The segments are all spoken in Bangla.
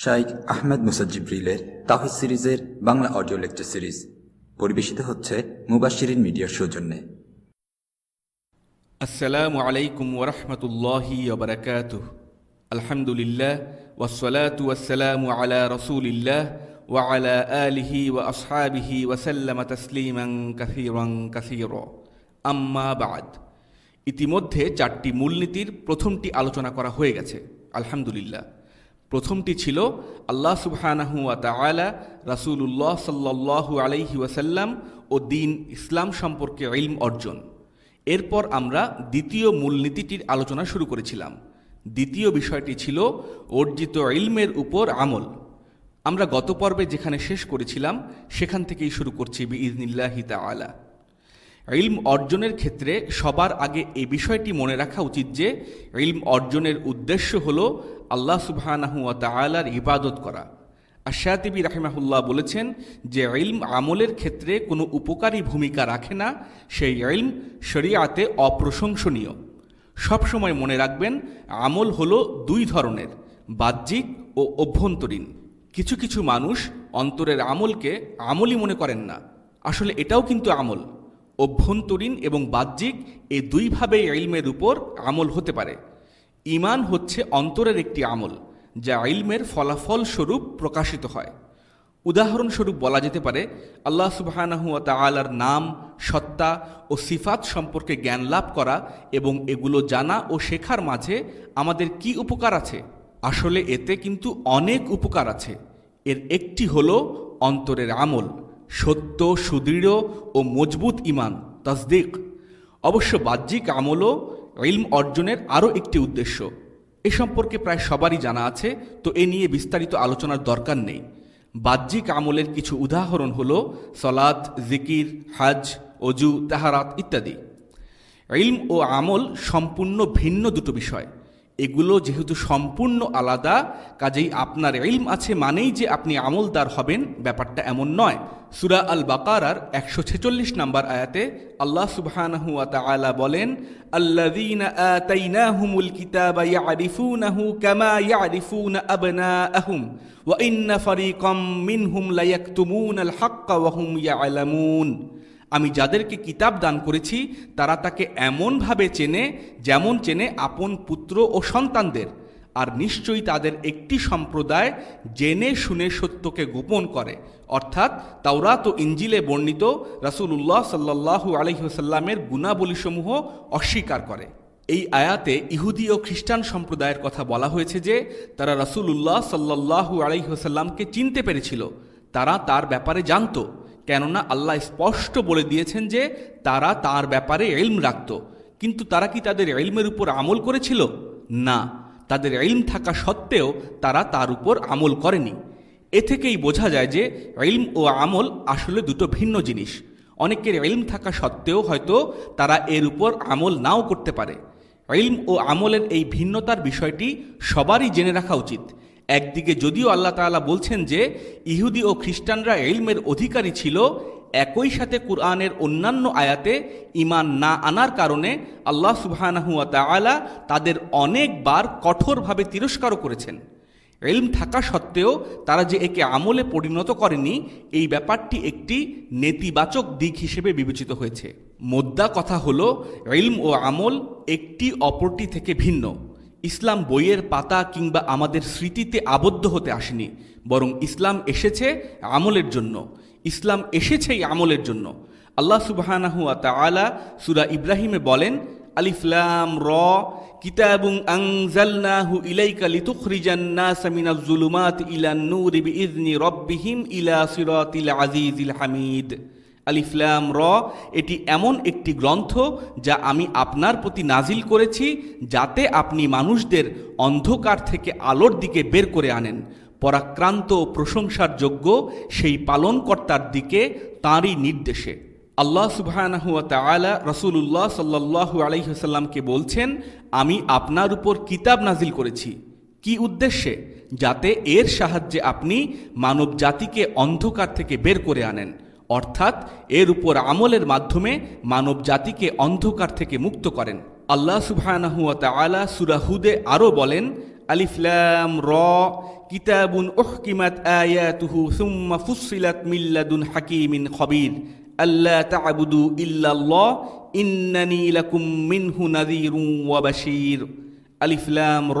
শাইক আহমেদ মুসাজিব্রিলের তাহিদ সিরিজের বাংলা অডিও লেকচার সিরিজ, পরিবেশিত হচ্ছে মুবাশিরিন মিডিয়ার সৌজন্যে। আসসালামু আলাইকুম ওরহমতুল্লাহি ওবরাকাত আলহামদুলিল্লাহ ওয়াসলাতু ওয়াসসালামু আলা রসুলিল্লাহ ওয়ালা আলিহি ওয়া আসহাবিহি ওয়াসাল্লাম তসলিমং কাসিরং কাসির। আম্মা বাদ। ইতিমধ্যে চারটি মূলনীতির প্রথমটি আলোচনা করা হয়ে গেছে। আলহামদুলিল্লাহ। প্রথমটি ছিল আল্লাহ সুবহানাহু তাআলা, রাসূলুল্লাহ সাল্লাল্লাহু আলাইহি ওয়াসাল্লাম ও দিন ইসলাম সম্পর্কে ইলম অর্জন। এরপর আমরা দ্বিতীয় মূলনীতিটির আলোচনা শুরু করেছিলাম। দ্বিতীয় বিষয়টি ছিল অর্জিত ইলমের উপর আমল। আমরা গত পর্বে যেখানে শেষ করেছিলাম, সেখান থেকেই শুরু করছি বি ইজনিল্লাহি ইলম অর্জনের ক্ষেত্রে সবার আগে এই বিষয়টি মনে রাখা উচিত যে ইলম অর্জনের উদ্দেশ্য হল আল্লাহ সুবহানাহু ওয়া তাআলার ইবাদত করা। আশাতিবি রাহিমাহুল্লাহ বলেছেন যে ইলম আমলের ক্ষেত্রে কোনো উপকারী ভূমিকা রাখে না, সেই ইলম শরিয়াতে অপ্রশংসনীয়। সবসময় মনে রাখবেন, আমল হলো দুই ধরনের, বাহ্যিক ও অভ্যন্তরীণ। কিছু কিছু মানুষ অন্তরের আমলকে আমলই মনে করেন না। আসলে এটাও কিন্তু আমল। অভ্যন্তরীণ এবং বাহ্যিক এই দুইভাবে ইলমের উপর আমল হতে পারে। ইমান হচ্ছে অন্তরের একটি আমল, যা ইলমের ফলাফল স্বরূপ প্রকাশিত হয়। উদাহরণস্বরূপ বলা যেতে পারে, আল্লাহ সুবাহানাহু তালার নাম, সত্তা ও সিফাত সম্পর্কে জ্ঞান লাভ করা এবং এগুলো জানা ও শেখার মাঝে আমাদের কি উপকার আছে? আসলে এতে কিন্তু অনেক উপকার আছে। এর একটি হল অন্তরের আমল। সত্য, সুদৃঢ় ও মজবুত ইমান তসদিক। অবশ্য বাহ্যিক আমলও ইলম অর্জনের আরও একটি উদ্দেশ্য। এ সম্পর্কে প্রায় সবারই জানা আছে, তো এ নিয়ে বিস্তারিত আলোচনার দরকার নেই। বাহ্যিক আমলের কিছু উদাহরণ হল সলাদ জিকির, হাজ, অজু, তাহারাত ইত্যাদি। ইলম ও আমল সম্পূর্ণ ভিন্ন দুটো বিষয়। এগুলো যেহেতু সম্পূর্ণ আলাদা, কাজেই আপনার ইলম আছে মানেই যে আপনি আমলদার হবেন, ব্যাপারটা এমন নয়। সুরা আল বাকারার একশো ছেচল্লিশ নম্বর আয়াতে আল্লাহ সুবহানাহু তাআলা বলেন, আল্লাযীনা কামা ওয়া হাক্কা আমি যাদেরকে কিতাব দান করেছি, তারা তাকে এমনভাবে চেনে যেমন চেনে আপন পুত্র ও সন্তানদের। আর নিশ্চয়ই তাদের একটি সম্প্রদায় জেনে শুনে সত্যকে গোপন করে। অর্থাৎ তাওরাত ও ইঞ্জিলে বর্ণিত রাসুলুল্লাহ সাল্লাহু আলহিহসাল্লামের গুণাবলীসমূহ অস্বীকার করে। এই আয়াতে ইহুদি ও খ্রিস্টান সম্প্রদায়ের কথা বলা হয়েছে যে, তারা রাসুলুল্লাহ সাল্লাহু আলহিহসাল্লামকে চিনতে পেরেছিল। তারা তার ব্যাপারে জানতো। কেননা আল্লাহ স্পষ্ট বলে দিয়েছেন যে তারা তার ব্যাপারে এলম রাখত। কিন্তু তারা কি তাদের এলমের উপর আমল করেছিল? না। তাদের এলম থাকা সত্ত্বেও তারা তার উপর আমল করেনি। এ থেকেই বোঝা যায় যে এলম ও আমল আসলে দুটো ভিন্ন জিনিস। অনেকের এলম থাকা সত্ত্বেও হয়তো তারা এর উপর আমল নাও করতে পারে। এলম ও আমলের এই ভিন্নতার বিষয়টি সবারই জেনে রাখা উচিত। একদিকে যদিও আল্লাহ তাআলা বলছেন যে, ইহুদি ও খ্রিস্টানরা এলমের অধিকারী ছিল, একই সাথে কুরআনের অন্যান্য আয়াতে ইমান না আনার কারণে আল্লাহ সুবাহানাহুয়া তাদের অনেকবার কঠোরভাবে তিরস্কারও করেছেন। এলম থাকা সত্ত্বেও তারা যে একে আমলে পরিণত করেনি, এই ব্যাপারটি একটি নেতিবাচক দিক হিসেবে বিবেচিত হয়েছে। মোদ্দা কথা হলো এলম ও আমল একটি অপরটি থেকে ভিন্ন। ইসলাম বইয়ের পাতা কিংবা আমাদের স্মৃতিতে আবদ্ধ হতে আসেনি, বরং ইসলাম এসেছে আমলের জন্য। ইসলাম এসেছেই আমলের জন্য। আল্লাহ সুবাহানাহুয়া তালা সুরা ইব্রাহিমে বলেন আলিফলাম র কিতাবুং জুলুমাত ইলান হামিদ। আলিফলাম র, এটি এমন একটি গ্রন্থ যা আমি আপনার প্রতি নাজিল করেছি যাতে আপনি মানুষদের অন্ধকার থেকে আলোর দিকে বের করে আনেন। পরাক্রান্ত প্রশংসার যোগ্য সেই পালনকর্তার দিকে তাঁরই নির্দেশে। আল্লাহ সুবাহানহুয়া তালা রসুল্লাহ সাল্লাহু আলহিহসাল্লামকে বলছেন, আমি আপনার উপর কিতাব নাজিল করেছি। কি উদ্দেশ্যে? যাতে এর সাহায্যে আপনি মানব জাতিকে অন্ধকার থেকে বের করে আনেন। অর্থাৎ এর উপর আমলের মাধ্যমে মানব জাতিকে অন্ধকার থেকে মুক্ত করেন। আল্লাহ সুবহানাহুয়া তাআলা সূরা হুদে আরও বলেন আলিফলাম র, কিতাবুন উহকিমাত আয়াতুহু সুম্মা ফুসিলাত মিল্লাদুন হাকিমিন খবির। আল্লাহ তা'বুদু ইল্লাল্লাহ, ইন্নানি লাকুম মিনহু নাযীরুন ওয়া বাশীর। আলিফলাম র,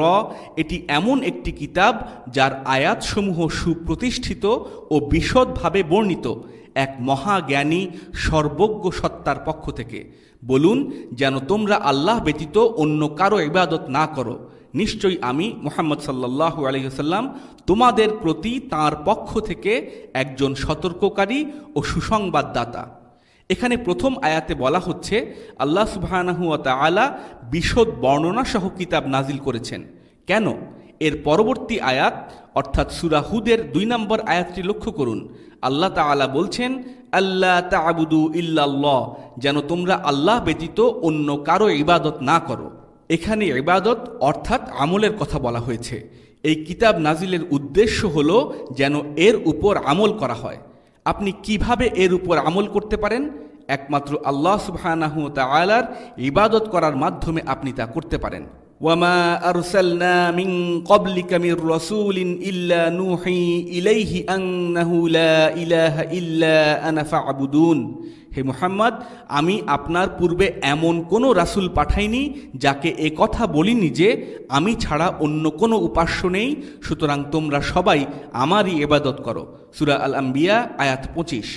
এটি এমন একটি কিতাব যার আয়াতসমূহ সুপ্রতিষ্ঠিত ও বিশদভাবে বর্ণিত। এক মহাজ্ঞানী সর্বজ্ঞ সত্তার পক্ষ থেকে, বলুন যেন তোমরা আল্লাহ ব্যতীত অন্য কারও ইবাদত না করো। নিশ্চয়ই আমি মোহাম্মদ সাল্লাহ আলহিহাল্লাম তোমাদের প্রতি তার পক্ষ থেকে একজন সতর্ককারী ও সুসংবাদদাতা। এখানে প্রথম আয়াতে বলা হচ্ছে, আল্লাহ সুবাহানাহু তালা বিশদ বর্ণনা সহ কিতাব নাজিল করেছেন। কেন? এর পরবর্তী আয়াত, অর্থাৎ সুরাহুদের দুই নম্বর আয়াতটি লক্ষ্য করুন। আল্লাহ তাআলা বলছেন আল্লাহ তাবুদু ইল্লাল্লাহ যেন তোমরা আল্লাহ ব্যতীত অন্য কারও ইবাদত না করো। এখানে ইবাদত অর্থাৎ আমলের কথা বলা হয়েছে। এই কিতাব নাজিলের উদ্দেশ্য হল যেন এর উপর আমল করা হয়। আপনি কীভাবে এর উপর আমল করতে পারেন? একমাত্র আল্লাহ তাআলার ইবাদত করার মাধ্যমে আপনি তা করতে পারেন। ওয়ামা আরসালনা মিন ক্বাবলিকা মির রাসূলিন ইল্লা নুহি ইলাইহি আন্নাহু লা ইলাহা ইল্লা আনা ফা'বুদুন হে মুহাম্মদ, আমি আপনার পূর্বে এমন কোনো রাসূল পাঠাইনি যাকে এ কথা বলিনি যে আমি ছাড়া অন্য কোনো উপাস্য নেই। সুতরাং তোমরা সবাই আমারই এবাদত করো। সুরা আল আম্বিয়া আয়াত পঁচিশ।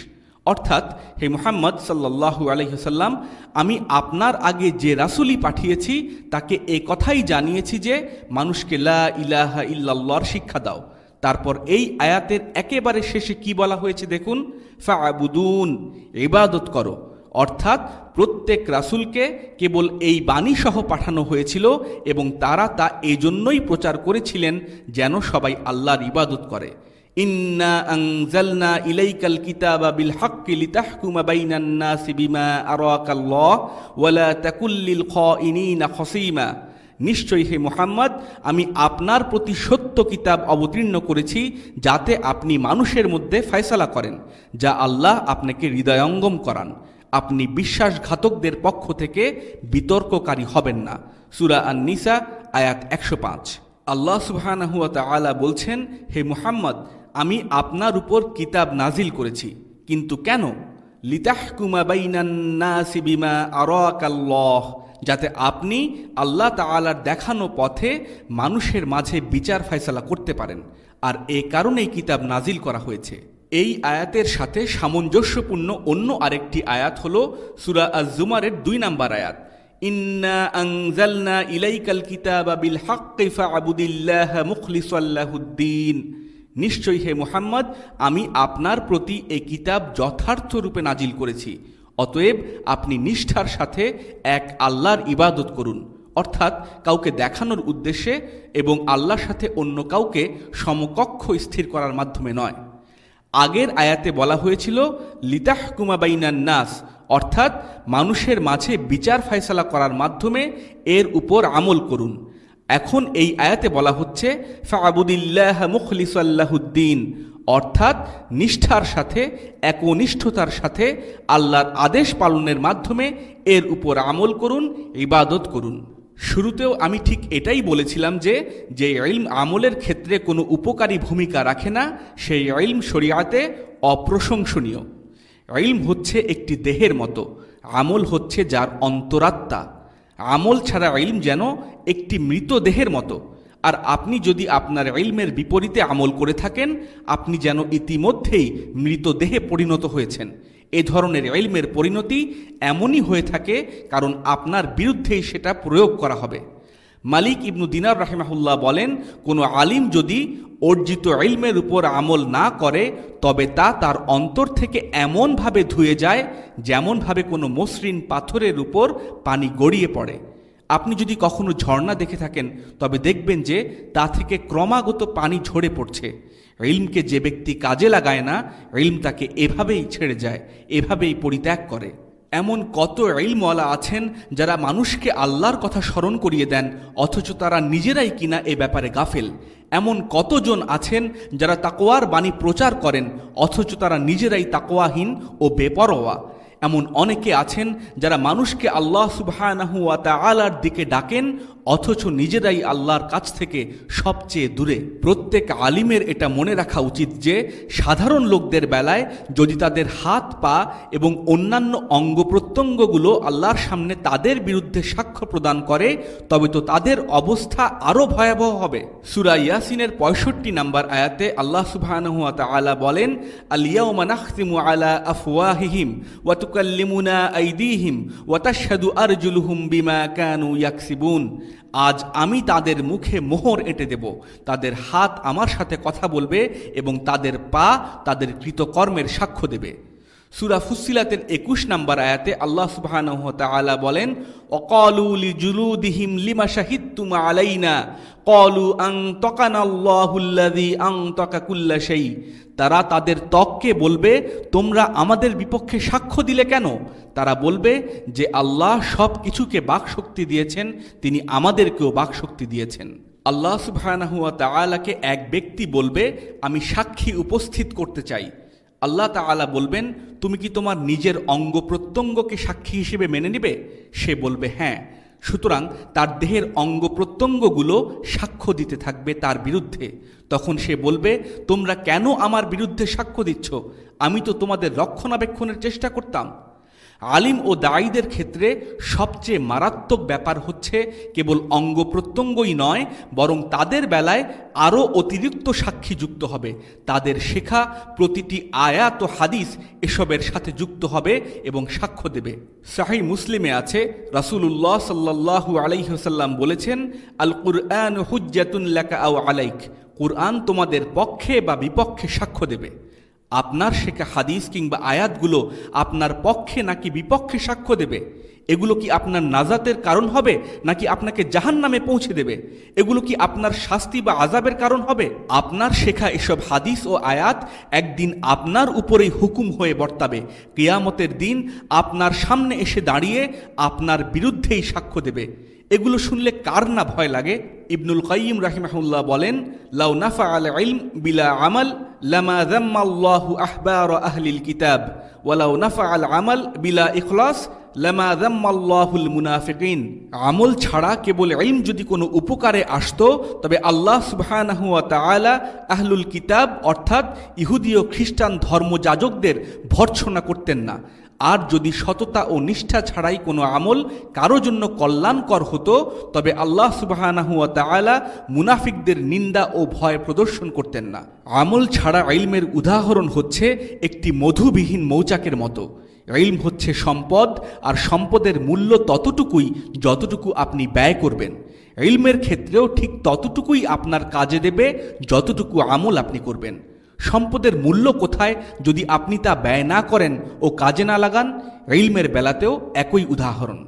অর্থাৎ, হে মুহাম্মদ সাল্লাল্লাহু আলহিহসাল্লাম আমি আপনার আগে যে রাসুলি পাঠিয়েছি, তাকে এ কথাই জানিয়েছি যে, মানুষকে লা ইলাহা ইল্লাল্লাহর শিক্ষা দাও। তারপর এই আয়াতের একেবারে শেষে কি বলা হয়েছে দেখুন? ফাবুদুন ইবাদত করো। অর্থাৎ, প্রত্যেক রাসুলকে কেবল এই বাণী সহ পাঠানো হয়েছিল এবং তারা তা এজন্যই প্রচার করেছিলেন যেন সবাই আল্লাহর ইবাদত করে। ইন্না আনজালনা ইলাইকাল কিতাবা বিল হাক্কি লিতাহকুমা বাইনান নাসি বিমা আরাকাল্লাহ ওয়ালা তাকুল্লিল খাইনিনা খসীমা নিশ্চয়ই হে মোহাম্মদ, আমি আপনার প্রতি সত্য কিতাব অবতীর্ণ করেছি যাতে আপনি মানুষের মধ্যে ফয়সালা করেন, যা আল্লাহ আপনাকে হৃদয়ঙ্গম করান। আপনি বিশ্বাসঘাতকদের পক্ষ থেকে বিতর্ককারী হবেন না। সুরা আন নিসা আয়াত একশো পাঁচ। আল্লাহ সুবহানাহুয়া তাআলা বলছেন, হে মুহাম্মদ আমি আপনার উপর কিতাব নাজিল করেছি। কিন্তু কেন? লিতাহকুমা যাতে আপনি আল্লাহ তাআলার দেখানো পথে মানুষের মাঝে বিচার ফয়সালা করতে পারেন। আর এ কারণেই কিতাব নাজিল করা হয়েছে। এই আয়াতের সাথে সামঞ্জস্যপূর্ণ অন্য আরেকটি আয়াত হল সুরা আজ জুমারের দুই নাম্বার আয়াত। ইন্না ইলাইকাল কিতাবা বিল হাক্কি ফা'বুদিল্লাহ মুখলিসাল্লাহুদ্দিন। নিশ্চয়ই হে মোহাম্মদ, আমি আপনার প্রতি এই কিতাব যথার্থ রূপে নাজিল করেছি। অতএব আপনি নিষ্ঠার সাথে এক আল্লাহর ইবাদত করুন। অর্থাৎ কাউকে দেখানোর উদ্দেশ্যে এবং আল্লাহর সাথে অন্য কাউকে সমকক্ষ স্থির করার মাধ্যমে নয়। আগের আয়াতে বলা হয়েছিল লিতাহ কুমাবাইনান নাস, অর্থাৎ মানুষের মাঝে বিচার ফয়সালা করার মাধ্যমে এর উপর আমল করুন। এখন এই আয়াতে বলা হচ্ছে ফাবুদিল্লাহ মুখলিসাল্লাহুদ্দিন অর্থাৎ নিষ্ঠার সাথে, একনিষ্ঠতার সাথে আল্লাহর আদেশ পালনের মাধ্যমে এর উপর আমল করুন, ইবাদত করুন। শুরুতেও আমি ঠিক এটাই বলেছিলাম যে যে ইলম আমলের ক্ষেত্রে কোনো উপকারী ভূমিকা রাখে না, সেই ইলম শরিয়াতে অপ্রশংসনীয়। ইলম হচ্ছে একটি দেহের মতো, আমল হচ্ছে যার অন্তরাত্মা। আমল ছাড়া ইলম যেন একটি মৃত দেহের মতো। আর আপনি যদি আপনার ইলমের বিপরীতে আমল করে থাকেন, আপনি যেন ইতিমধ্যেই মৃতদেহে পরিণত হয়েছেন। এ ধরনের ইলমের পরিণতি এমনই হয়ে থাকে কারণ আপনার বিরুদ্ধেই সেটা প্রয়োগ করা হবে। মালিক ইবনু দিনার রাহেমাহুল্লাহ বলেন, কোনো আলিম যদি অর্জিত ইলমের উপর আমল না করে, তবে তা তার অন্তর থেকে এমনভাবে ধুয়ে যায় যেমনভাবে কোনো মসৃণ পাথরের উপর পানি গড়িয়ে পড়ে। আপনি যদি কখনো ঝর্ণা দেখে থাকেন, তবে দেখবেন যে তা থেকে ক্রমাগত পানি ঝরে পড়ছে। ইলমকে যে ব্যক্তি কাজে লাগায় না, ইলম তাকে এভাবেই ছেড়ে যায়, এভাবেই পরিত্যাগ করে। এমন কত ইলমওয়ালা আছেন যারা মানুষকে আল্লাহর কথা স্মরণ করিয়ে দেন, অথচ তারা নিজেরাই কিনা এ ব্যাপারে গাফেল। এমন কতজন আছেন যারা তাকোয়ার বাণী প্রচার করেন, অথচ তারা নিজেরাই তাকোয়াহীন ও বেপরোয়া। এমন অনেকে আছেন যারা মানুষকে আল্লাহ সুবাহ তালার দিকে ডাকেন অথচ নিজেরাই আল্লাহর কাছ থেকে সবচেয়ে দূরে। প্রত্যেক আলিমের এটা মনে রাখা উচিত যে, সাধারণ লোকদের বেলায় যদি তাদের হাত পা এবং অন্যান্য অঙ্গ প্রত্যঙ্গগুলো আল্লাহর সামনে তাদের বিরুদ্ধে সাক্ষ্য প্রদান করে, তবে তো তাদের অবস্থা আরও ভয়াবহ হবে। সুরা ইয়াসিনের পঁয়ষট্টি নাম্বার আয়াতে আল্লাহ সুবহানাহু ওয়া তাআলা বলেন আলিয়াউমা নাখতিমু আলা আফওয়াহিহিম ওয়া তুকাল্লিমুনা আইদিহিম ওয়া তাশহাদু আরজুলুহুম বিমা কানু ইয়াকসিবুন। আজ আমি তাদের মুখে মোহর এঁটে দেব। তাদের হাত আমার সাথে কথা বলবে এবং তাদের পা তাদের কৃতকর্মের সাক্ষ্য দেবে। সুরা ফুসিলাতের একুশ নম্বর আয়াতে আল্লাহ তাআলা বলেন লিজুলুদিহিম লিমা শাহিদতুম আলাইনা? আল্লাহুল্লাযী আনতাকা কুল্লা শাই তারা তাদের ত্বককে বলবে, তোমরা আমাদের বিপক্ষে সাক্ষ্য দিলে কেন? তারা বলবে যে, আল্লাহ সব কিছুকে বাকশক্তি দিয়েছেন, তিনি আমাদেরকেও বাকশক্তি দিয়েছেন। আল্লাহ সুবহানাহু ওয়া তাআলাকে এক ব্যক্তি বলবে, আমি সাক্ষী উপস্থিত করতে চাই। আল্লাহ তাআলা বলবেন, তুমি কি তোমার নিজের অঙ্গ প্রত্যঙ্গকে সাক্ষী হিসেবে মেনে নিবে? সে বলবে হ্যাঁ। সুতরাং তার দেহের অঙ্গ প্রত্যঙ্গগুলো সাক্ষ্য দিতে থাকবে তার বিরুদ্ধে। তখন সে বলবে, তোমরা কেন আমার বিরুদ্ধে সাক্ষ্য দিচ্ছ? আমি তো তোমাদের রক্ষণাবেক্ষণের চেষ্টা করতাম। আলিম ও দায়ীদের ক্ষেত্রে সবচেয়ে মারাত্মক ব্যাপার হচ্ছে কেবল অঙ্গ প্রত্যঙ্গই নয়, বরং তাদের বেলায় আরও অতিরিক্ত সাক্ষী যুক্ত হবে। তাদের শেখা, প্রতিটি আয়াত ও হাদিস এসবের সাথে যুক্ত হবে এবং সাক্ষ্য দেবে। শাহী মুসলিমে আছে, রাসূলুল্লাহ সাল্লাল্লাহু আলাইহসাল্লাম বলেছেন আল কুরআন হুজ্জাতুন লাকা আও আলাইক। কুরআন তোমাদের পক্ষে বা বিপক্ষে সাক্ষ্য দেবে। আপনার শেখা হাদিস কিংবা আয়াতগুলো আপনার পক্ষে নাকি বিপক্ষে সাক্ষ্য দেবে? এগুলো কি আপনার নাজাতের কারণ হবে, নাকি আপনাকে জাহান নামে পৌঁছে দেবে? এগুলো কি আপনার শাস্তি বা আজাবের কারণ হবে? আপনার শেখা এসব হাদিস ও আয়াত একদিন আপনার উপরেই হুকুম হয়ে বর্তাবে। কেয়ামতের দিন আপনার সামনে এসে দাঁড়িয়ে আপনার বিরুদ্ধেই সাক্ষ্য দেবে। এগুলো শুনলে কার না ভয় লাগে? ইবনুল কাইম রাহিমাহুল্লাহ বলেন, লাউ নাফা আল ইলম বিলা আমাল লামা যাম্মাল্লাহু আহবার আহলিল কিতাব, ওয়ালাউ নাফা আল আমাল বিলা ইখলাস লামা যাম্মাল্লাহুল মুনাফিকিন। আমল ছাড়া কেবল ইলম যদি কোনো উপকারে আসতো, তবে আল্লাহ সুবহানাহু ওয়া তাআলা আহলুল কিতাব, অর্থাৎ ইহুদি ও খ্রিস্টান ধর্মযাজকদের ভর্ৎসনা করতেন না। আর যদি সততা ও নিষ্ঠা ছাড়াই কোনো আমল কারও জন্য কল্যাণকর হতো, তবে আল্লাহ সুবাহানাহু ওয়া মুনাফিকদের নিন্দা ও ভয় প্রদর্শন করতেন না। আমল ছাড়া ইলমের উদাহরণ হচ্ছে একটি মধুবিহীন মৌচাকের মতো। ইলম হচ্ছে সম্পদ, আর সম্পদের মূল্য ততটুকুই যতটুকু আপনি ব্যয় করবেন। ইলমের ক্ষেত্রেও ঠিক ততটুকুই আপনার কাজে দেবে, যতটুকু আমল আপনি করবেন। সম্পদের মূল্য কোথায় যদি আপনি তা ব্যয় না করেন ও কাজে না লাগান, ইলমের বেলাতেও একই উদাহরণ।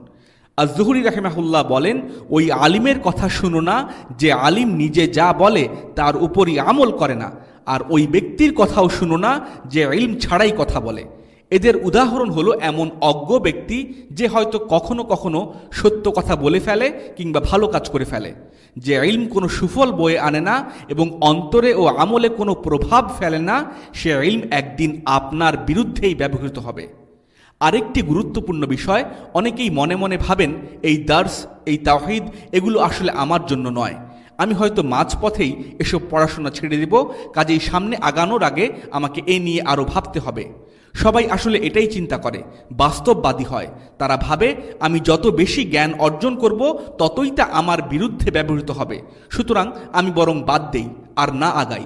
আজহুরি রাহেমাহুল্লাহ বলেন, ওই আলিমের কথা শুনো না, যে আলিম নিজে যা বলে তার উপরই আমল করে না, আর ওই ব্যক্তির কথাও শুনো না, যে ইলম ছাড়াই কথা বলে। এদের উদাহরণ হলো এমন অজ্ঞ ব্যক্তি যে হয়তো কখনো কখনো সত্য কথা বলে ফেলে কিংবা ভালো কাজ করে ফেলে। যে ইলম কোনো সুফল বয়ে আনে না এবং অন্তরে ও আমলে কোনো প্রভাব ফেলে না, সে ইলম একদিন আপনার বিরুদ্ধেই ব্যবহৃত হবে। আরেকটি গুরুত্বপূর্ণ বিষয়, অনেকেই মনে মনে ভাবেন, এই দার্স, এই তাওহিদ এগুলো আসলে আমার জন্য নয়। আমি হয়তো মাঝপথেই এসব পড়াশোনা ছেড়ে দেব, কাজেই সামনে আগানোর আগে আমাকে এ নিয়ে আরও ভাবতে হবে। সবাই আসলে এটাই চিন্তা করে, বাস্তববাদী হয়। তারা ভাবে, আমি যত বেশি জ্ঞান অর্জন করব, ততই তা আমার বিরুদ্ধে ব্যবহৃত হবে। সুতরাং আমি বরং বাদ দেই, আর না আগাই।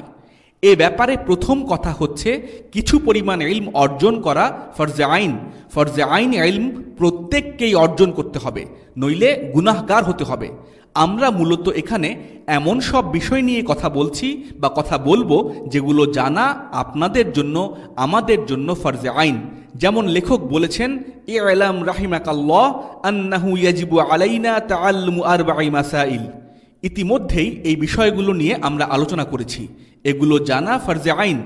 এ ব্যাপারে প্রথম কথা হচ্ছে, কিছু পরিমাণ ইলম অর্জন করা ফরজে আইন। ফরজে আইন ইলম প্রত্যেককেই অর্জন করতে হবে, নইলে গুনাহগার হতে হবে। আমরা মূলত এখানে এমন সব বিষয় নিয়ে কথা বলছি বা কথা বলব যেগুলো জানা আপনাদের জন্য, আমাদের জন্য ফরজে আইন। যেমন লেখক বলেছেন এ আলাম রাহিমাকাল্লাহ আন্নাহু ইয়াজিবু আলাইনা ইতিমধ্যেই এই বিষয়গুলো নিয়ে আমরা আলোচনা করেছি। এগুলো জানা ফরজে আইন।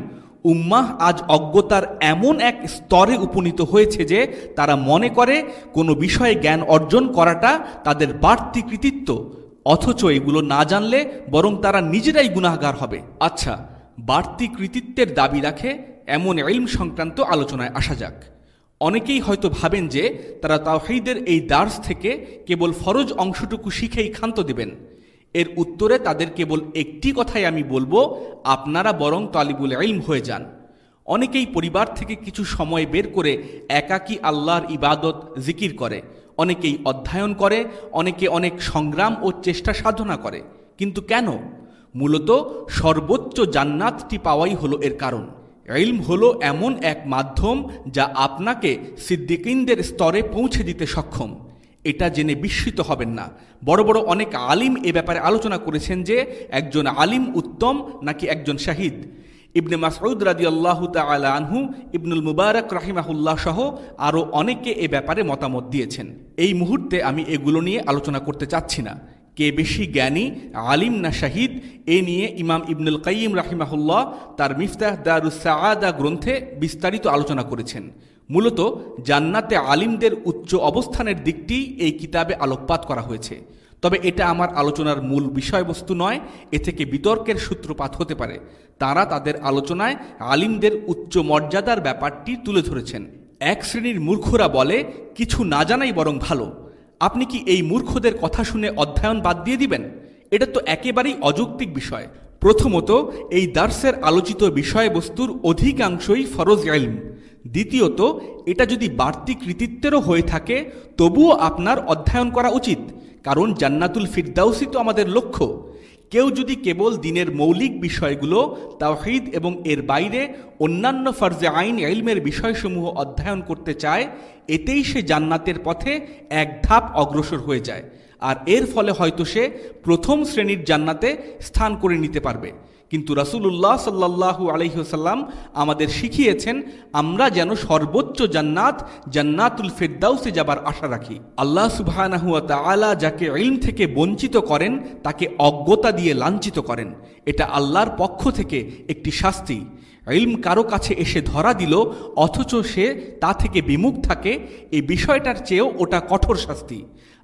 উম্মাহ আজ অজ্ঞতার এমন এক স্তরে উপনীত হয়েছে যে তারা মনে করে কোনো বিষয়ে জ্ঞান অর্জন করাটা তাদের বাড়তি কৃতিত্ব, অথচ এগুলো না জানলে বরং তারা নিজেরাই গুনাহগার হবে। আচ্ছা বাড়তি কৃতিত্বের দাবি রাখে এমন ইলম সংক্রান্ত আলোচনায় আসা যাক। অনেকেই হয়তো ভাবেন যে তারা তাওহিদের এই দার্স থেকে কেবল ফরজ অংশটুকু শিখেই ক্ষান্ত দেবেন। এর উত্তরে তাদের কেবল একটি কথাই আমি বলব, আপনারা বরং তালিবুল ইলম হয়ে যান। অনেকেই পরিবার থেকে কিছু সময় বের করে একাকী আল্লাহর ইবাদত জিকির করে, অনেকেই অধ্যয়ন করে, অনেকে অনেক সংগ্রাম ও চেষ্টা সাধনা করে। কিন্তু কেন? মূলত সর্বোচ্চ জান্নাতটি পাওয়াই হলো এর কারণ। ইলম হলো এমন এক মাধ্যম যা আপনাকে সিদ্দিকিনদের স্তরে পৌঁছে দিতে সক্ষম। এটা জেনে বিস্মিত হবেন না। বড় বড় অনেক আলিম এ ব্যাপারে আলোচনা করেছেন যে, একজন আলিম উত্তম নাকি একজন শাহিদ। ইবনে মাসউদ রাজি আল্লাহ আনহু, ইবনুল মুবারক রাহিমাহুল্লাহ সহ আরও অনেকে এ ব্যাপারে মতামত দিয়েছেন। এই মুহূর্তে আমি এগুলো নিয়ে আলোচনা করতে চাচ্ছি না। কে বেশি জ্ঞানী, আলিম না শাহিদ, এ নিয়ে ইমাম ইবনুল কাইম রাহিমাহুল্লাহ তার মিফতাহ দারুসাআদা গ্রন্থে বিস্তারিত আলোচনা করেছেন। মূলত জান্নাতে আলিমদের উচ্চ অবস্থানের দিকটি এই কিতাবে আলোকপাত করা হয়েছে। তবে এটা আমার আলোচনার মূল বিষয়বস্তু নয়, এ থেকে বিতর্কের সূত্রপাত হতে পারে। তারা তাদের আলোচনায় আলিমদের উচ্চ মর্যাদার ব্যাপারটি তুলে ধরেছেন। এক শ্রেণির মূর্খরা বলে, কিছু না জানাই বরং ভালো। আপনি কি এই মূর্খদের কথা শুনে অধ্যয়ন বাদ দিয়ে দিবেন? এটা তো একেবারেই অযৌক্তিক বিষয়। প্রথমত, এই দার্সের আলোচিত বিষয়বস্তুর অধিকাংশই ফরজ ইলম। দ্বিতীয়ত, এটা যদি বাড়তি কৃতিত্বেরও হয়ে থাকে, তবুও আপনার অধ্যয়ন করা উচিত, কারণ জান্নাতুল ফিরদাউসি তো আমাদের লক্ষ্য। কেউ যদি কেবল দিনের মৌলিক বিষয়গুলো, তাওহিদ এবং এর বাইরে অন্যান্য ফরজে আইন এলমের বিষয়সমূহ অধ্যয়ন করতে চায়, এতেই সে জান্নাতের পথে এক ধাপ অগ্রসর হয়ে যায়। আর এর ফলে হয়তো সে প্রথম শ্রেণির জান্নাতে স্থান করে নিতে পারবে। কিন্তু রাসুলুল্লাহ সাল্লাহু আলহিহসাল্লাম আমাদের শিখিয়েছেন, আমরা যেন সর্বোচ্চ জান্নাত, জান্নাতুল ফেরদাউসে যাবার আশা রাখি। আল্লাহ সুবাহানাহুয়া তালা যাকে ইলম থেকে বঞ্চিত করেন, তাকে অজ্ঞতা দিয়ে লাঞ্ছিত করেন। এটা আল্লাহর পক্ষ থেকে একটি শাস্তি। ইলম কারও কাছে এসে ধরা দিল, অথচ সে তা থেকে বিমুখ থাকে এই বিষয়টার চেয়েও ওটা কঠোর শাস্তি।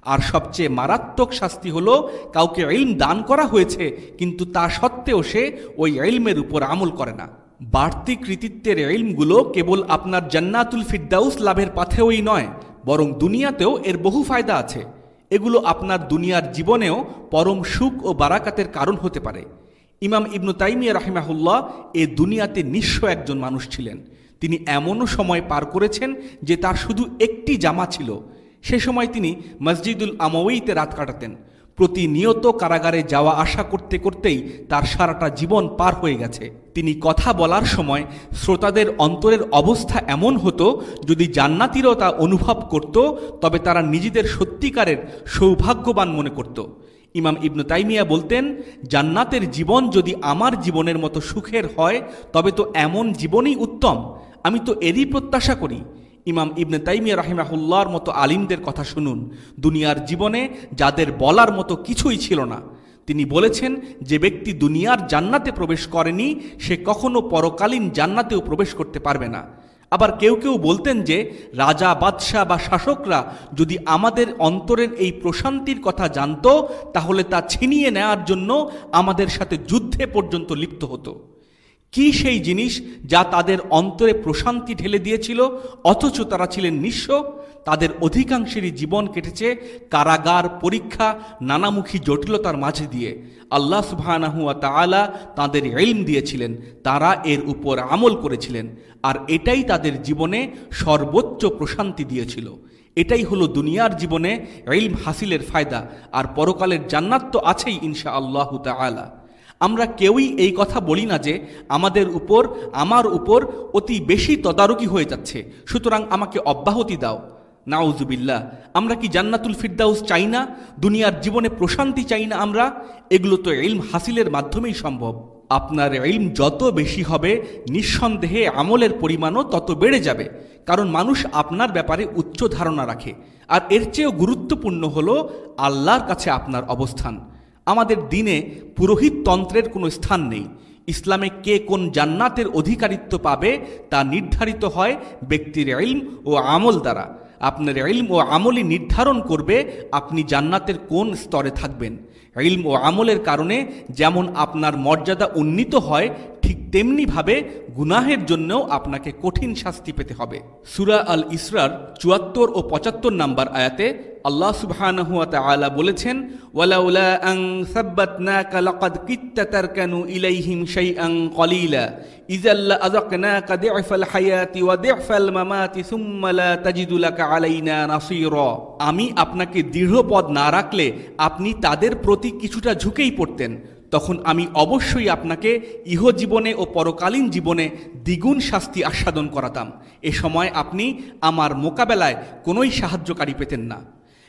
আর সবচেয়ে মারাত্মক শাস্তি হলো কাউকে ইলম দান করা হয়েছে, কিন্তু তা সত্ত্বেও সে ওই ইলমের উপর আমল করে না। বাড়তি কৃতিত্বের ইলমগুলো কেবল আপনার জান্নাতুল ফিরদাউস লাভের পাথেওই নয়, বরং দুনিয়াতেও এর বহু ফায়দা আছে। এগুলো আপনার দুনিয়ার জীবনেও পরম সুখ ও বারাকাতের কারণ হতে পারে। ইমাম ইবনু তাইমিয়া রাহিমাহুল্লাহ এ দুনিয়াতে নিঃস্ব একজন মানুষ ছিলেন। তিনি এমনও সময় পার করেছেন যে তার শুধু একটি জামা ছিল সে সময় তিনি মসজিদুল আমওয়িতে রাত কাটাতেন। প্রতিনিয়ত কারাগারে যাওয়া আসা করতে করতেই তার সারাটা জীবন পার হয়ে গেছে। তিনি কথা বলার সময় শ্রোতাদের অন্তরের অবস্থা এমন হতো, যদি জান্নাতিরও তা অনুভব করত, তবে তারা নিজেদের সত্যিকারের সৌভাগ্যবান মনে করত। ইমাম ইবনু তাইমিয়া বলতেন, জান্নাতের জীবন যদি আমার জীবনের মতো সুখের হয়, তবে তো এমন জীবনই উত্তম। আমি তো এরই প্রত্যাশা করি। ইমাম ইবনে তাইমিয়া রাহিমাহুল্লার মতো আলিমদের কথা শুনুন। দুনিয়ার জীবনে যাদের বলার মতো কিছুই ছিল না। তিনি বলেছেন, যে ব্যক্তি দুনিয়ার জান্নাতে প্রবেশ করেনি, সে কখনো পরকালীন জান্নাতেও প্রবেশ করতে পারবে না। আবার কেউ কেউ বলতেন যে, রাজা, বাদশাহ বা শাসকরা যদি আমাদের অন্তরের এই প্রশান্তির কথা জানত, তাহলে তা ছিনিয়ে নেওয়ার জন্য আমাদের সাথে যুদ্ধে পর্যন্ত লিপ্ত হতো। কি সেই জিনিস যা তাদের অন্তরে প্রশান্তি ঢেলে দিয়েছিল? অথচ তারা ছিলেন নিঃস্ব। তাদের অধিকাংশেরই জীবন কেটেছে কারাগার, পরীক্ষা, নানামুখী জটিলতার মাঝে দিয়ে। আল্লাহ সুবাহানাহুয়া তালা তাদের এলম দিয়েছিলেন। তারা এর উপর আমল করেছিলেন। আর এটাই তাদের জীবনে সর্বোচ্চ প্রশান্তি দিয়েছিল। এটাই হলো দুনিয়ার জীবনে এলম হাসিলের ফায়দা। আর পরকালের জান্নাত তো আছেই ইনশা আল্লাহ তালা আমরা কেউই এই কথা বলি না যে আমাদের উপর, আমার উপর অতি বেশি তদারকি হয়ে যাচ্ছে। সুতরাং আমাকে অব্যাহতি দাও। নাউজুবিল্লাহ। আমরা কি জান্নাতুল ফিরদাউস চাই না? দুনিয়ার জীবনে প্রশান্তি চাই না আমরা? এগুলো তো ইলম হাসিলের মাধ্যমেই সম্ভব। আপনার ইলম যত বেশি হবে, নিঃসন্দেহে আমলের পরিমাণও তত বেড়ে যাবে। কারণ মানুষ আপনার ব্যাপারে উচ্চ ধারণা রাখে। আর এর চেয়েও গুরুত্বপূর্ণ হলো আল্লাহর কাছে আপনার অবস্থান। আমাদের দিনে পুরোহিত তন্ত্রের কোনো স্থান নেই। ইসলামে কে কোন জান্নাতের অধিকারিত্ব পাবে তা নির্ধারিত হয় ব্যক্তির ইলম ও আমল দ্বারা। আপনার ইলম ও আমলই নির্ধারণ করবে আপনি জান্নাতের কোন স্তরে থাকবেন। ইলম ও আমলের কারণে যেমন আপনার মর্যাদা উন্নীত হয়, ঠিক তেমনিভাবে গুনাহের জন্যও আপনাকে কঠিন শাস্তি পেতে হবে। সুরা আল ইসরার চুয়াত্তর ও পঁচাত্তর নাম্বার আয়াতে আল্লাহ সুবহানাহু ওয়া তাআলা বলেছেন, ওয়ালাউলা আন সাব্বাতনাকা লাকাদ কিত্তা তারকানু ইলাইহিম শাইআন কলিলা। ইযাল্লা আযাকনাকা দি'ফাল হায়াতি ওয়া দি'ফাল মামাতি সুম্মা লা তাজিদু লাকা আলাইনা নাসীরা। আমি আপনাকে দৃঢ় পদ না রাখলে আপনি তাদের প্রতি কিছুটা ঝুঁকেই পড়তেন। তখন আমি অবশ্যই আপনাকে ইহজীবনে ও পরকালীন জীবনে দ্বিগুণ শাস্তি আস্বাদন করাতাম। এ সময় আপনি আমার মোকাবেলায় কোনোই সাহায্যকারী পেতেন না।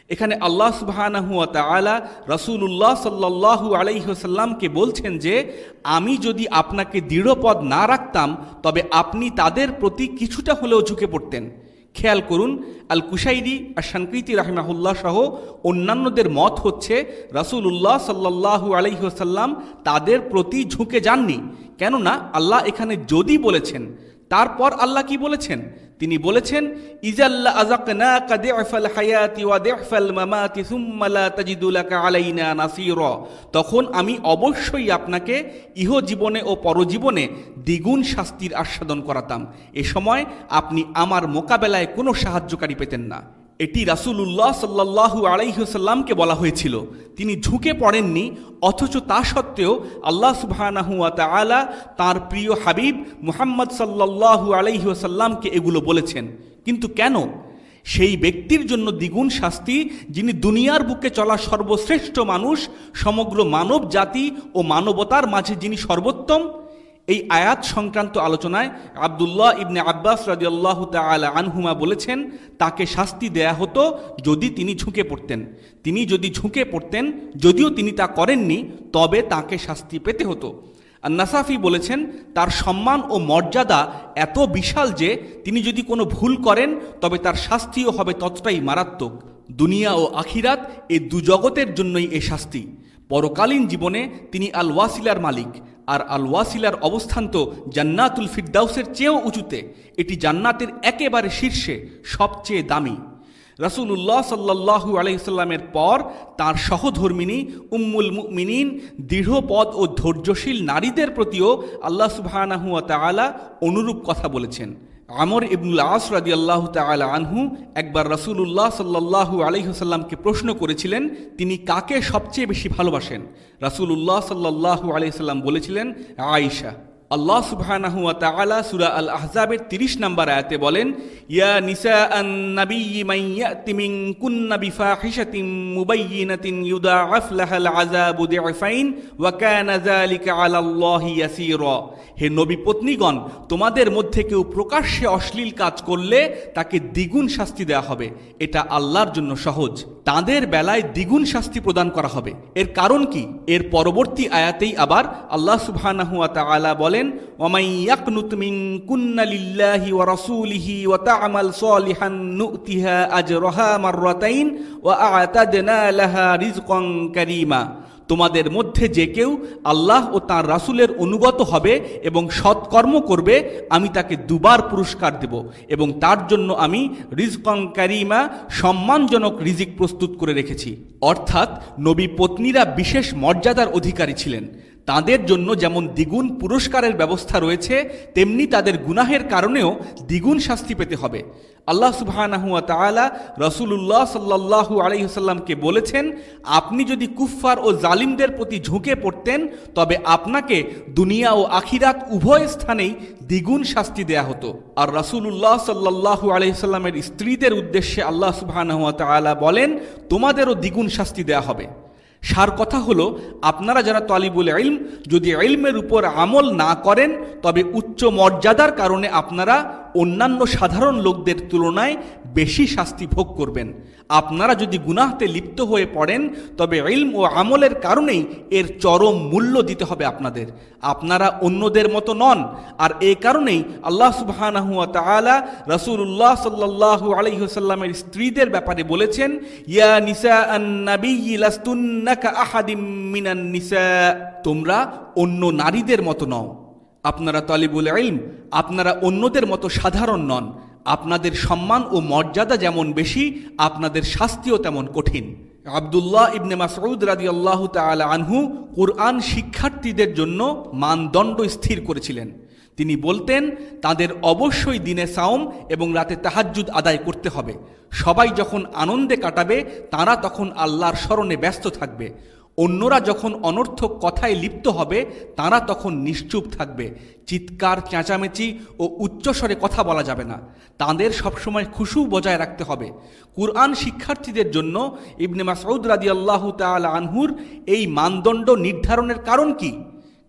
এখানে আল্লাহ সুবহানাহু ওয়া তাআলা রাসূলুল্লাহ সাল্লাল্লাহু আলাইহি ওয়াসাল্লামকে বলছেন যে, আমি যদি আপনাকে দৃঢ়পদ না রাখতাম, তবে আপনি তাদের প্রতি কিছুটা হলেও ঝুঁকে পড়তেন। খেয়াল করুন আল কুশাইরি আর সাংকৃতি রাহিমাহুল্লাহ সহ অন্যান্যদের মত হচ্ছে, রাসূলুল্লাহ সাল্লাল্লাহু আলাইহি ওয়াসাল্লাম তাদের প্রতি ঝুঁকে যাননি। কেননা, আল্লাহ এখানে যদি বলেছেন তারপর আল্লাহ কি বলেছেন? তিনি বলেছেন হায়াতি ওয়া তখন আমি অবশ্যই আপনাকে ইহ জীবনে ও পরজীবনে দ্বিগুণ শাস্তির আস্বাদন করাতাম। এ সময় আপনি আমার মোকাবেলায় কোনো সাহায্যকারী পেতেন না। এটি রাসূলুল্লাহ সাল্লাল্লাহু আলাইহি বলা হয়েছিল। তিনি ঝুঁকে পড়েননি, অথচ তা সত্ত্বেও আল্লাহ সুবহানাহু ওয়া তাআলা তার প্রিয় হাবিব মুহাম্মদ সাল্লাল্লাহু আলাইহসাল্লামকে এগুলো বলেছেন। কিন্তু কেন? সেই ব্যক্তির জন্য দ্বিগুণ শাস্তি, যিনি দুনিয়ার বুকে চলা সর্বশ্রেষ্ঠ মানুষ, সমগ্র মানব জাতি ও মানবতার মাঝে যিনি সর্বোত্তম এই আয়াত সংক্রান্ত আলোচনায় আবদুল্লাহ ইবনে আব্বাস রাজিয়াল্লাহ তালা আনহুমা বলেছেন, তাকে শাস্তি দেয়া হতো যদি তিনি ঝুঁকে পড়তেন। তিনি যদি ঝুঁকে পড়তেন, যদিও তিনি তা করেননি, তবে তাকে শাস্তি পেতে হতো। নাসাফি বলেছেন, তার সম্মান ও মর্যাদা এত বিশাল যে তিনি যদি কোনো ভুল করেন, তবে তার শাস্তিও হবে ততটাই মারাত্মক। দুনিয়া ও আখিরাত এই দুজগতের জন্যই এ শাস্তি। পরকালীন জীবনে তিনি আল ওয়াসিলার মালিক। আর আল ওয়াসিলার অবস্থান তো জান্নাতুল ফিরদাউসের চেয়েও উঁচুতে। এটি জান্নাতের একেবারে শীর্ষে সবচেয়ে দামি। রাসূলুল্লাহ সাল্লাহ আলাইসাল্লামের পর তার সহধর্মিনী উম্মুল মুমিনিন দৃঢ়পদ ও ধৈর্যশীল নারীদের প্রতিও আল্লাহ সুবাহানাহুয়া তালা অনুরূপ কথা বলেছেন। আমর ইবনুল আস রাজি আল্লাহ তালা আনহু একবার রাসূলুল্লাহ সাল্লাল্লাহু আলহিহসাল্লামকে প্রশ্ন করেছিলেন, তিনি কাকে সবচেয়ে বেশি ভালোবাসেন? রসুল উল্লাহ সাল্লাল্লাহু আলাইসাল্লাম বলেছিলেন, আয়েশা। আল্লাহ সুবহানাহু ওয়া তাআলা সূরা আল আহজাবের 30 নম্বর আয়াতে বলেন, ইয়া নিসা আন ইয়াসীরা। হে নবী পত্নীগণ, তোমাদের মধ্যে কেউ প্রকাশ্যে অশ্লীল কাজ করলে তাকে দ্বিগুণ শাস্তি দেওয়া হবে। এটা আল্লাহর জন্য সহজ। তাদের বেলায় দ্বিগুণ শাস্তি প্রদান করা হবে। এর কারণ কি? এর পরবর্তী আয়াতেই আবার আল্লাহ তাআলা বলেন লিল্লাহি ওয়া তোমাদের মধ্যে যে কেউ আল্লাহ ও তার রাসুলের অনুগত হবে এবং সৎকর্ম করবে, আমি তাকে দুবার পুরস্কার দেব এবং তার জন্য আমি রিজকং কারিমা, সম্মানজনক রিজিক প্রস্তুত করে রেখেছি। অর্থাৎ নবী পত্নীরা বিশেষ মর্যাদার অধিকারী ছিলেন। তাদের জন্য যেমন দ্বিগুণ পুরস্কারের ব্যবস্থা রয়েছে, তেমনি তাদের গুনাহের কারণেও দ্বিগুণ শাস্তি পেতে হবে। আল্লাহ সুবহানাহু ওয়া তাআলা রাসূলুল্লাহ সাল্লাল্লাহু আলাইহি বলেছেন, আপনি যদি কুফফার ও জালিমদের প্রতি ঝুঁকে পড়তেন, তবে আপনাকে দুনিয়া ও আখিরাত উভয় স্থানেই দ্বিগুণ শাস্তি দেয়া হতো। আর রাসূলুল্লাহ সাল্লাল্লাহু আলাইহি সাল্লামের স্ত্রীদের উদ্দেশ্যে আল্লাহ তাআলা বলেন, তোমাদেরও দ্বিগুণ শাস্তি দেয়া হবে। সার কথা হলো, আপনারা যারা তলিবুল ইলম, যদি ইলমের উপর আমল না করেন, তবে উচ্চ মর্যাদার কারণে আপনারা অন্যান্য সাধারণ লোকদের তুলনায় বেশি শাস্তি ভোগ করবেন। আপনারা যদি গুনাহতে লিপ্ত হয়ে পড়েন, তবে ইলম ও আমলের কারণেই এর চরম মূল্য দিতে হবে আপনাদের। আপনারা অন্যদের মতো নন। আর এ কারণেই আল্লাহ সুবহানাহু ওয়া তাআলা রাসূলুল্লাহ সাল্লাল্লাহু আলাইহি স্ত্রীদের ব্যাপারে বলেছেন, ইয়া নিসা আহাদিম মিনান নিসা। তোমরা অন্য নারীদের মতো নও। আপনারা তলিবুল ইলম, আপনারা অন্যদের মতো সাধারণ নন। আপনাদের সম্মান ও মর্যাদা যেমন বেশি, আপনাদের শাস্তিও তেমন কঠিন। আবদুল্লাহ ইবনে মাসউদ রাজি আল্লাহ আনহু কোরআন শিক্ষার্থীদের জন্য মানদণ্ড স্থির করেছিলেন। তিনি বলতেন, তাদের অবশ্যই দিনে সাওম এবং রাতে তাহাজ্জুদ আদায় করতে হবে। সবাই যখন আনন্দে কাটাবে, তারা তখন আল্লাহর স্মরণে ব্যস্ত থাকবে। অন্যরা যখন অনর্থক কথায় লিপ্ত হবে, তারা তখন নিশ্চুপ থাকবে। চিৎকার, চেঁচামেচি ও উচ্চস্বরে কথা বলা যাবে না। তাদের সবসময় খুশু বজায় রাখতে হবে। কুরআন শিক্ষার্থীদের জন্য ইবনে মাসউদ রাদি আল্লাহ তাল আনহুর এই মানদণ্ড নির্ধারণের কারণ কি?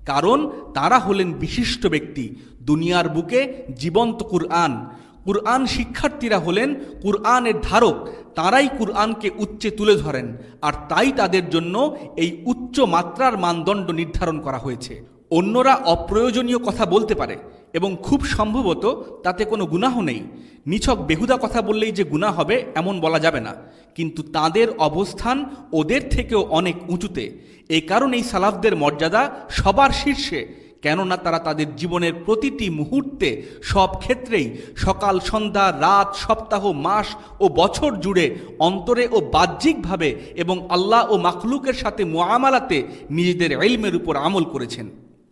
কারণ তারা হলেন বিশিষ্ট ব্যক্তি। দুনিয়ার বুকে জীবন্ত কুরআন। কুরআন শিক্ষার্থীরা হলেন কুরআনের ধারক। তারাই কুরআনকে উচ্চে তুলে ধরেন। আর তাই তাদের জন্য এই উচ্চ মাত্রার মানদণ্ড নির্ধারণ করা হয়েছে। অন্যরা অপ্রয়োজনীয় কথা বলতে পারে এবং খুব সম্ভবত তাতে কোনো গুনাহ নেই। নিছক বেহুদা কথা বললেই যে গুনাহ হবে এমন বলা যাবে না। কিন্তু তাদের অবস্থান ওদের থেকেও অনেক উঁচুতে। এই কারণেই সালাফদের মর্যাদা সবার শীর্ষে কেননা তারা তাদের জীবনের প্রতিটি মুহূর্তে সব ক্ষেত্রেই সকাল, সন্ধ্যা, রাত, সপ্তাহ, মাস ও বছর জুড়ে অন্তরে ও বাহ্যিকভাবে এবং আল্লাহ ও মাখলুকের সাথে মোয়ামালাতে নিজেদের এলমের উপর আমল করেছেন।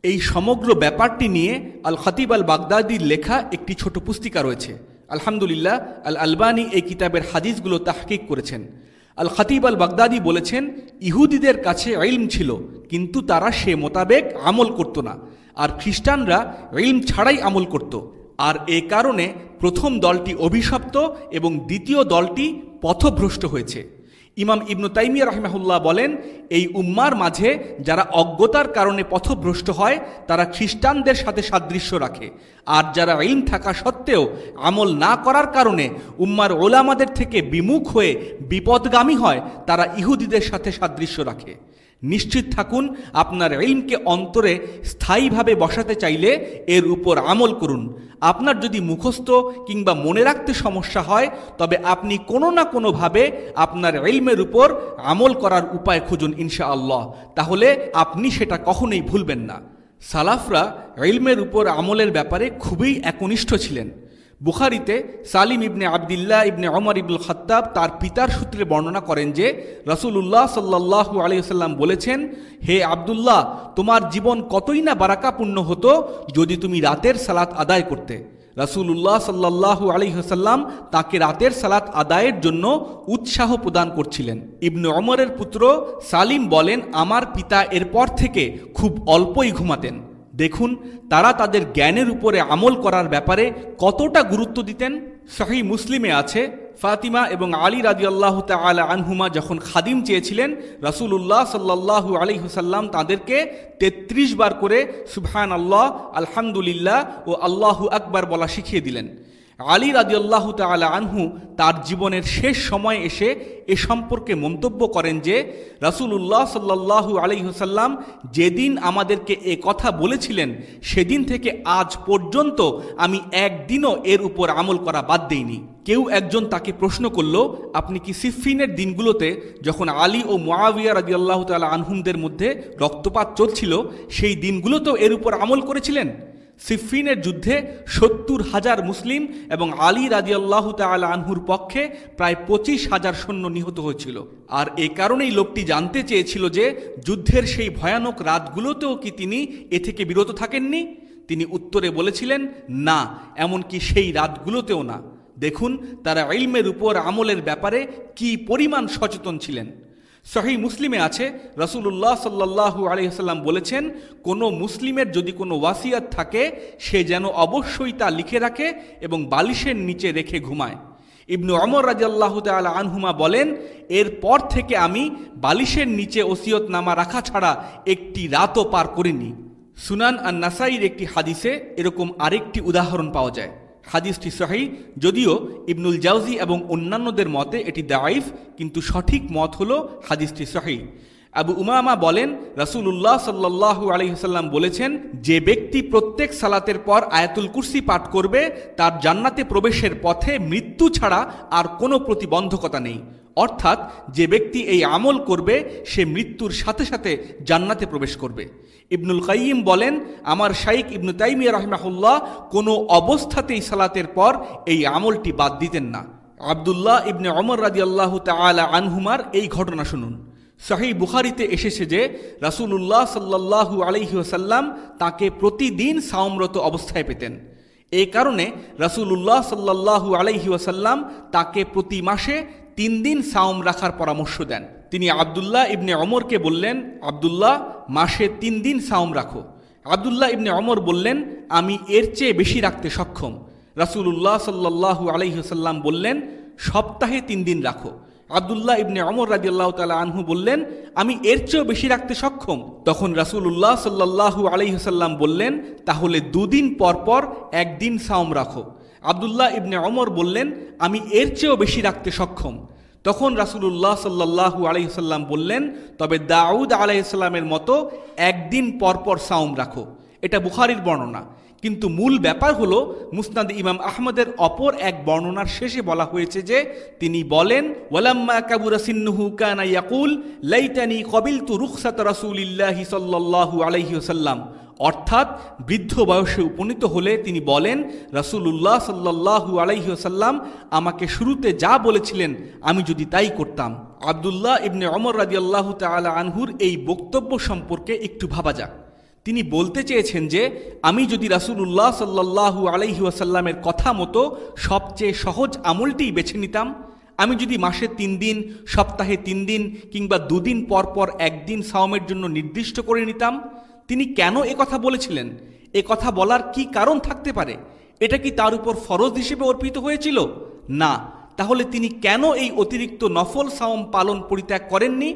এই সমগ্র ব্যাপারটি নিয়ে আল খতিব আল বাগদাদির লেখা একটি ছোট পুস্তিকা রয়েছে। আলহামদুলিল্লাহ, আল আলবানি এই কিতাবের হাদিসগুলো তাহকিক করেছেন। আল খতিব আল বাগদাদি বলেছেন, ইহুদিদের কাছে ইলম ছিল, কিন্তু তারা সে মোতাবেক আমল করত না। আর খ্রিস্টানরা ইলম ছাড়াই আমল করত। আর এ কারণে প্রথম দলটি অভিশপ্ত এবং দ্বিতীয় দলটি পথভ্রষ্ট হয়েছে। ইমাম ইবনু তাইমিয়া রহমাহুল্লাহ বলেন, এই উম্মার মাঝে যারা অজ্ঞতার কারণে পথভ্রষ্ট হয়, তারা খ্রিস্টানদের সাথে সাদৃশ্য রাখে। আর যারা ইলম থাকা সত্ত্বেও আমল না করার কারণে উম্মার ওলামাদের থেকে বিমুখ হয়ে বিপদগামী হয়, তারা ইহুদিদের সাথে সাদৃশ্য রাখে। নিশ্চিত থাকুন, আপনার ইলমকে অন্তরে স্থায়ীভাবে বসাতে চাইলে এর উপর আমল করুন। আপনার যদি মুখস্থ কিংবা মনে রাখতে সমস্যা হয়, তবে আপনি কোনো না কোনোভাবে আপনার ইলমের উপর আমল করার উপায় খুঁজুন ইনশা আল্লাহ তাহলে আপনি সেটা কখনোই ভুলবেন না। সালাফরা ইলমের উপর আমলের ব্যাপারে খুবই একনিষ্ঠ ছিলেন। বুখারিতে সালিম ইবনে আবদুল্লাহ ইবনে অমর ইবুল খত্তাব তার পিতার সূত্রে বর্ণনা করেন যে রসুল্লাহ সাল্লাহু আলিয়াল্লাম বলেছেন, হে আবদুল্লাহ, তোমার জীবন কতই না বারাকাপূর্ণ হতো যদি তুমি রাতের সালাত আদায় করতে। রাসুল্লাহ সাল্লাহু আলিহাসাল্লাম তাকে রাতের সালাত আদায়ের জন্য উৎসাহ প্রদান করছিলেন। ইবনু অমরের পুত্র সালিম বলেন, আমার পিতা এরপর থেকে খুব অল্পই ঘুমাতেন। দেখুন, তারা তাদের জ্ঞানের উপরে আমল করার ব্যাপারে কতটা গুরুত্ব দিতেন? শাহী মুসলিমে আছে, ফাতিমা এবং আলী রাজি আল্লাহ তালা আনহুমা যখন খাদিম চেয়েছিলেন রাসুল্লাহ সাল্লাহু আলী হুসাল্লাম তাদেরকে তেত্রিশ বার করে সুবহান আল্লাহ আলহামদুলিল্লাহ ও আল্লাহু আকবার বলা শিখিয়ে দিলেন। আলী রাজিউল্লাহ তালা আনহু তার জীবনের শেষ সময় এসে এ সম্পর্কে মন্তব্য করেন যে, রাসুলুল্লাহ সাল্লাহু আলহিহসাল্লাম যেদিন আমাদেরকে এ কথা বলেছিলেন, সেদিন থেকে আজ পর্যন্ত আমি একদিনও এর উপর আমল করা বাদ দেইনি। কেউ একজন তাকে প্রশ্ন করল, আপনি কি সিফিনের দিনগুলোতে যখন আলী ও মোয়াবিয়া রাজি আল্লাহ তালা আনহুমদের মধ্যে রক্তপাত চলছিল, সেই দিনগুলোতেও এর উপর আমল করেছিলেন? সিফিনের যুদ্ধে সত্তর হাজার মুসলিম এবং আলী রাজি আল্লাহ তাল আনহুর পক্ষে প্রায় পঁচিশ হাজার সৈন্য নিহত হয়েছিল। আর এ কারণেই লোকটি জানতে চেয়েছিল যে যুদ্ধের সেই ভয়ানক রাতগুলোতেও কি তিনি এ থেকে বিরত থাকেননি? তিনি উত্তরে বলেছিলেন, না, এমনকি সেই রাতগুলোতেও না। দেখুন, তারা ইলমের উপর আমলের ব্যাপারে কি পরিমাণ সচেতন ছিলেন। সহি মুসলিমে আছে রসুল্লাহ সাল্লাহু আলহিহাল্লাম বলেছেন, কোনো মুসলিমের যদি কোনো ওয়াসিয়াত থাকে, সে যেন অবশ্যই তা লিখে রাখে এবং বালিশের নিচে রেখে ঘুমায়। ইবনু অমর রাজাল্লাহ তাল আনহুমা বলেন, এরপর থেকে আমি বালিশের নিচে ওসিয়ত নামা রাখা ছাড়া একটি রাতও পার করিনি। সুনান আর নাসাইর একটি হাদিসে এরকম আরেকটি উদাহরণ পাওয়া যায়। হাদিসটি সহি, যদিও ইবনুল জাউজি এবং অন্যান্যদের মতে এটি দাইফ কিন্তু সঠিক মত হল হাদিসটি সহি। আবু উমামা বলেন রাসুল্লাহ সাল্লাহু আলহিহাল্লাম বলেছেন, যে ব্যক্তি প্রত্যেক সালাতের পর আয়াতুল কুরসি পাঠ করবে, তার জান্নাতে প্রবেশের পথে মৃত্যু ছাড়া আর কোনো প্রতিবন্ধকতা নেই। অর্থাৎ যে ব্যক্তি এই আমল করবে, সে মৃত্যুর সাথে সাথে জান্নাতে প্রবেশ করবে। ইবনুল কাইম বলেন, আমার শাইক ইবনু তাইমিয়া রহমাহুল্লাহ কোনো অবস্থাতেই সালাতের পর এই আমলটি বাদ দিতেন না। আবদুল্লাহ ইবনে অমর রাজি আল্লাহ তালা আনহুমার এই ঘটনা শুনুন। শাহী বুখারিতে এসেছে যে, রাসূলুল্লাহ আলাইহি ওয়াসাল্লাম তাকে প্রতিদিন সাওমরত অবস্থায় পেতেন। এই কারণে রাসূলুল্লাহ আলাইহি ওয়াসাল্লাম তাকে প্রতি মাসে তিন দিন সাওম রাখার পরামর্শ দেন। তিনি আবদুল্লাহ ইবনে অমরকে বললেন, আবদুল্লাহ, মাসে তিন দিন সাওম রাখো। আবদুল্লাহ ইবনে অমর বললেন, আমি এর চেয়ে বেশি রাখতে সক্ষম। রাসূলুল্লাহ সাল্লাল্লাহু আলাইহি ওয়াসাল্লাম বললেন, সপ্তাহে তিন দিন রাখো। আবদুল্লাহ ইবনে অমর রাজি আল্লাহ তালা আনহু বললেন, আমি এর চেয়েও বেশি রাখতে সক্ষম। তখন রাসূলুল্লাহ সাল্লাল্লাহু আলাইসাল্লাম বললেন, তাহলে দুদিন পর পর একদিন সাওম রাখো। আবদুল্লাহ ইবনে অমর বললেন, আমি এর চেয়েও বেশি রাখতে সক্ষম। তখন রাসূলুল্লাহ সাল্লাল্লাহু আলাইসাল্লাম বললেন, তবে দাউদ আলাইসাল্লামের মতো একদিন পরপর পর সাওম রাখো। এটা বুখারির বর্ণনা। কিন্তু মূল ব্যাপার হলো, মুসনাদ ইমাম আহমদের অপর এক বর্ণনার শেষে বলা হয়েছে যে, তিনি বলেন, ওয়ালাম্মা কাবুরা কানা ইয়াকুল, লাইতানি কবিলতু রুখসাত রাসূলিল্লাহি ওয়াসাল্লাম। অর্থাৎ বৃদ্ধ বয়সে উপনীত হলে তিনি বলেন, রাসূলুল্লাহ সাল্লাল্লাহু আলাইহি ওয়াসাল্লাম আমাকে শুরুতে যা বলেছিলেন, আমি যদি তাই করতাম। আব্দুল্লাহ ইবনে অমর রাদিয়াল্লাহু তাআলা আনহুর এই বক্তব্য সম্পর্কে একটু ভাবা যাক। তিনি বলতে চেয়েছেন যে, আমি যদি রাসূলুল্লাহ সাল্লাল্লাহু আলাইহি ওয়াসাল্লামের কথা মতো সবচেয়ে সহজ আমলটিই বেছে নিতাম, আমি যদি মাসে তিন দিন, সপ্তাহে তিন দিন কিংবা দুদিন পর পর একদিন সাওমের জন্য নির্দিষ্ট করে নিতাম তিনি কেন এ কথা বলেছিলেন? এ কথা বলার কি কারণ থাকতে পারে? এটা কি তার উপর ফরজ হিসেবে অর্পিত হয়েছিল? না। তাহলে তিনি কেন এই অতিরিক্ত নফল সাওম পালন পরিত্যাগ করেননি?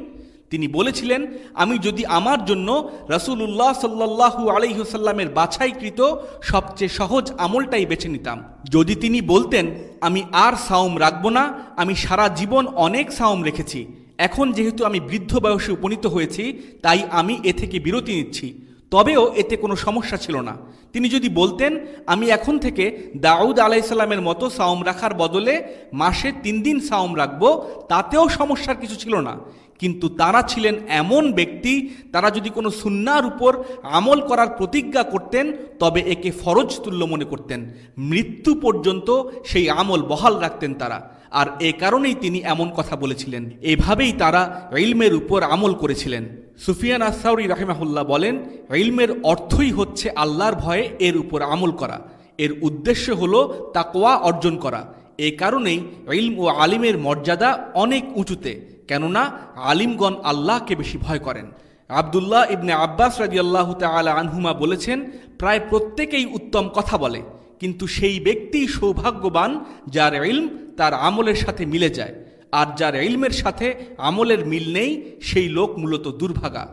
তিনি বলেছিলেন, আমি যদি আমার জন্য রাসূলুল্লাহ সাল্লাল্লাহু আলাইহসাল্লামের বাছাইকৃত সবচেয়ে সহজ আমলটাই বেছে নিতাম। যদি তিনি বলতেন, আমি আর সাওম রাখব না, আমি সারা জীবন অনেক সাওম রেখেছি। এখন যেহেতু আমি বৃদ্ধ বয়সে উপনীত হয়েছি, তাই আমি এ থেকে বিরতি নিচ্ছি। তবেও এতে কোনো সমস্যা ছিল না। তিনি যদি বলতেন, আমি এখন থেকে দাউদ আলাইসাল্লামের মতো সাওম রাখার বদলে মাসে তিন দিন সাওম রাখব, তাতেও সমস্যার কিছু ছিল না। কিন্তু তারা ছিলেন এমন ব্যক্তি, তারা যদি কোনো সুন্নার উপর আমল করার প্রতিজ্ঞা করতেন, তবে একে ফরজ তুল্য মনে করতেন। মৃত্যু পর্যন্ত সেই আমল বহাল রাখতেন তারা। আর এ কারণেই তিনি এমন কথা বলেছিলেন। এভাবেই তারা ইলমের উপর আমল করেছিলেন। সুফিয়ান আসাউরি রাহেমাহুল্লাহ বলেন, ইলমের অর্থই হচ্ছে আল্লাহর ভয়ে এর উপর আমল করা। এর উদ্দেশ্য হল তাকোয়া অর্জন করা। এ কারণেই ইলম ও আলিমের মর্যাদা অনেক উঁচুতে, কেননা আলিমগণ আল্লাহকে বেশি ভয় করেন। আবদুল্লাহ ইবনে আব্বাস রাজি আল্লাহ তালা আনহুমা বলেছেন, প্রায় প্রত্যেকেই উত্তম কথা বলে, কিন্তু সেই ব্যক্তি সৌভাগ্যবান যার ইলম তার আমলের সাথে মিলে যায়, আর যার ইলমের সাথে আমলের মিল নেই, সেই লোক মূলত দুর্ভাগা।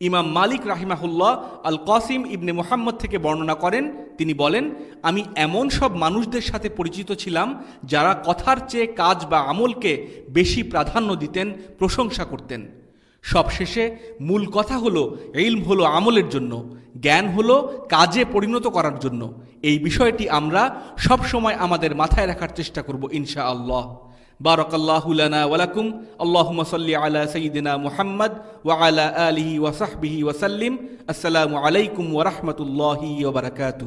ইমাম মালিক রাহিমাহুল্লাহ আল কসিম ইবনে মোহাম্মদ থেকে বর্ণনা করেন, তিনি বলেন, আমি এমন সব মানুষদের সাথে পরিচিত ছিলাম, যারা কথার চেয়ে কাজ বা আমলকে বেশি প্রাধান্য দিতেন, প্রশংসা করতেন। সবশেষে মূল কথা হলো, ইলম হলো আমলের জন্য, জ্ঞান হলো কাজে পরিণত করার জন্য। এই বিষয়টি আমরা সব সময় আমাদের মাথায় রাখার চেষ্টা করব ইনশা আল্লাহ বারকাল্লাহুলানা ওয়ালাকুম আল্লাহুম সাল্লি আলা সঈদিনা মুহাম্মদ ওয়া আলা আলিহি ওয়াসাহবিহি ওয়াসাল্লিম আসসালামু আলাইকুম ওরহমতুল্লাহি ওবরাকাতু